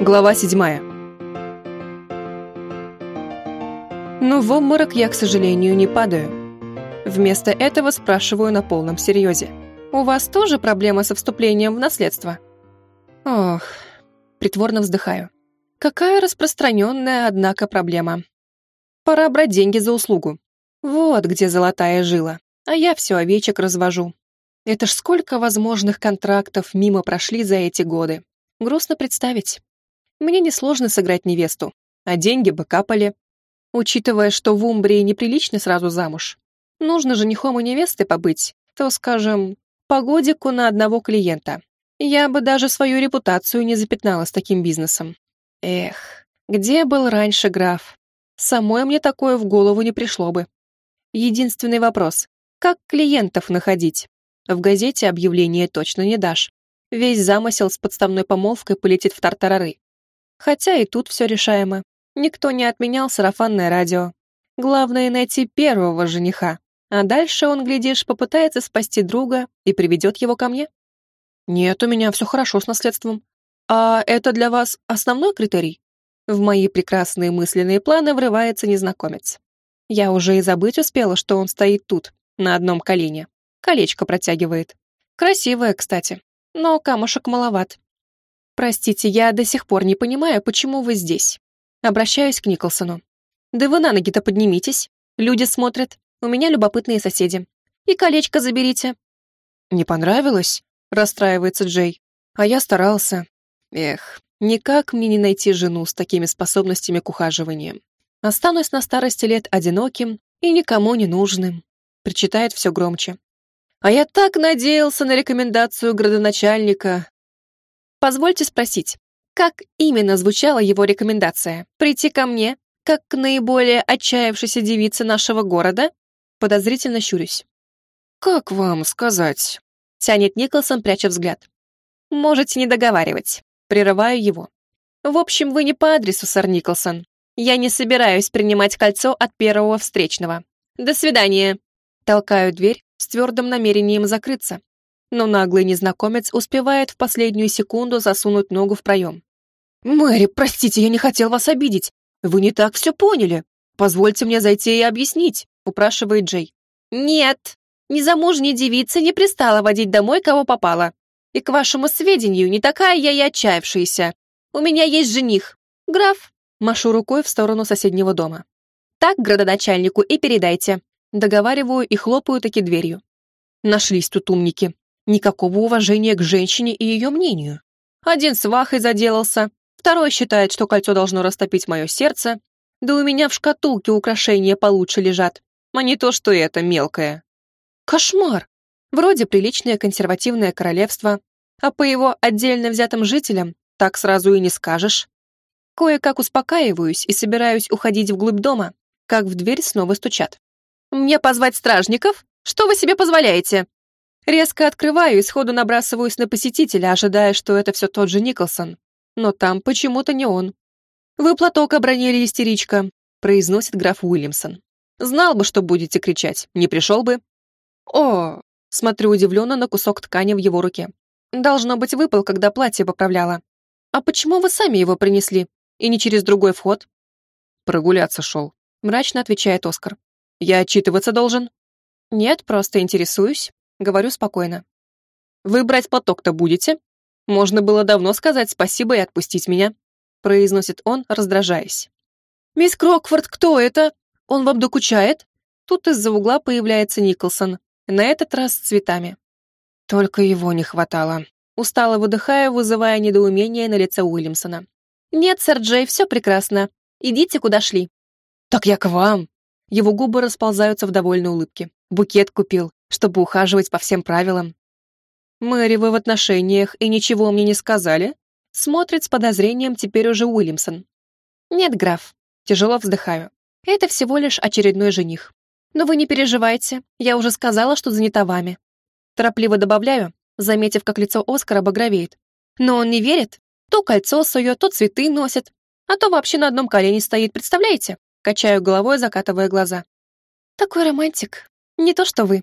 Глава седьмая. Но в обморок я, к сожалению, не падаю. Вместо этого спрашиваю на полном серьезе. «У вас тоже проблема со вступлением в наследство?» Ох, притворно вздыхаю. Какая распространенная, однако, проблема. Пора брать деньги за услугу. Вот где золотая жила. А я все овечек развожу. Это ж сколько возможных контрактов мимо прошли за эти годы. Грустно представить. Мне несложно сыграть невесту, а деньги бы капали. Учитывая, что в Умбрии неприлично сразу замуж, нужно женихом и невестой побыть, то, скажем, по годику на одного клиента. Я бы даже свою репутацию не запятнала с таким бизнесом. Эх, где был раньше граф? Самой мне такое в голову не пришло бы. Единственный вопрос — как клиентов находить? В газете объявление точно не дашь. Весь замысел с подставной помолвкой полетит в тартарары. Хотя и тут все решаемо. Никто не отменял сарафанное радио. Главное найти первого жениха, а дальше он, глядишь, попытается спасти друга и приведет его ко мне. Нет, у меня все хорошо с наследством. А это для вас основной критерий? В мои прекрасные мысленные планы врывается незнакомец. Я уже и забыть успела, что он стоит тут, на одном колене. Колечко протягивает. Красивое, кстати, но камушек маловат. «Простите, я до сих пор не понимаю, почему вы здесь». Обращаюсь к Николсону. «Да вы на ноги-то поднимитесь. Люди смотрят. У меня любопытные соседи. И колечко заберите». «Не понравилось?» — расстраивается Джей. «А я старался. Эх, никак мне не найти жену с такими способностями к ухаживанию. Останусь на старости лет одиноким и никому не нужным», — причитает все громче. «А я так надеялся на рекомендацию градоначальника, Позвольте спросить, как именно звучала его рекомендация? Прийти ко мне, как к наиболее отчаявшейся девице нашего города? Подозрительно щурюсь. «Как вам сказать?» — тянет Николсон, пряча взгляд. «Можете не договаривать». Прерываю его. «В общем, вы не по адресу, сэр Николсон. Я не собираюсь принимать кольцо от первого встречного. До свидания». Толкаю дверь с твердым намерением закрыться, но наглый незнакомец успевает в последнюю секунду засунуть ногу в проем. «Мэри, простите, я не хотел вас обидеть. Вы не так все поняли. Позвольте мне зайти и объяснить», — упрашивает Джей. «Нет, незамужняя девица не пристала водить домой, кого попало. И, к вашему сведению, не такая я и отчаявшаяся. У меня есть жених. Граф». Машу рукой в сторону соседнего дома. «Так градоначальнику и передайте». Договариваю и хлопаю таки дверью. Нашлись тут умники. Никакого уважения к женщине и ее мнению. Один свахой заделался, второй считает, что кольцо должно растопить мое сердце, да у меня в шкатулке украшения получше лежат, а не то, что это мелкое. Кошмар! Вроде приличное консервативное королевство, а по его отдельно взятым жителям так сразу и не скажешь. Кое-как успокаиваюсь и собираюсь уходить вглубь дома, как в дверь снова стучат. «Мне позвать стражников? Что вы себе позволяете?» Резко открываю и сходу набрасываюсь на посетителя, ожидая, что это все тот же Николсон. Но там почему-то не он. «Вы платок обронили, истеричка», — произносит граф Уильямсон. «Знал бы, что будете кричать, не пришел бы». «О!» — смотрю удивленно на кусок ткани в его руке. «Должно быть, выпал, когда платье поправляла. А почему вы сами его принесли? И не через другой вход?» «Прогуляться шел», — мрачно отвечает Оскар. «Я отчитываться должен?» «Нет, просто интересуюсь». Говорю спокойно. «Вы брать платок-то будете? Можно было давно сказать спасибо и отпустить меня», произносит он, раздражаясь. «Мисс Крокфорд, кто это? Он вам докучает?» Тут из-за угла появляется Николсон, на этот раз с цветами. Только его не хватало. Устало выдыхая, вызывая недоумение на лице Уильямсона. «Нет, сэр Джей, все прекрасно. Идите, куда шли». «Так я к вам». Его губы расползаются в довольной улыбке. Букет купил чтобы ухаживать по всем правилам. «Мэри, вы в отношениях и ничего мне не сказали?» Смотрит с подозрением теперь уже Уильямсон. «Нет, граф». Тяжело вздыхаю. «Это всего лишь очередной жених. Но вы не переживайте, я уже сказала, что занята вами». Торопливо добавляю, заметив, как лицо Оскара багровеет. Но он не верит. То кольцо сует, то цветы носит. А то вообще на одном колене стоит, представляете? Качаю головой, закатывая глаза. Такой романтик. Не то что вы.